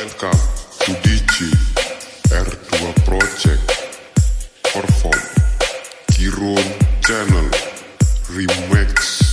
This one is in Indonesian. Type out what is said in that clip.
Lk to DJ R2 Project Perform Kiron Channel Remix.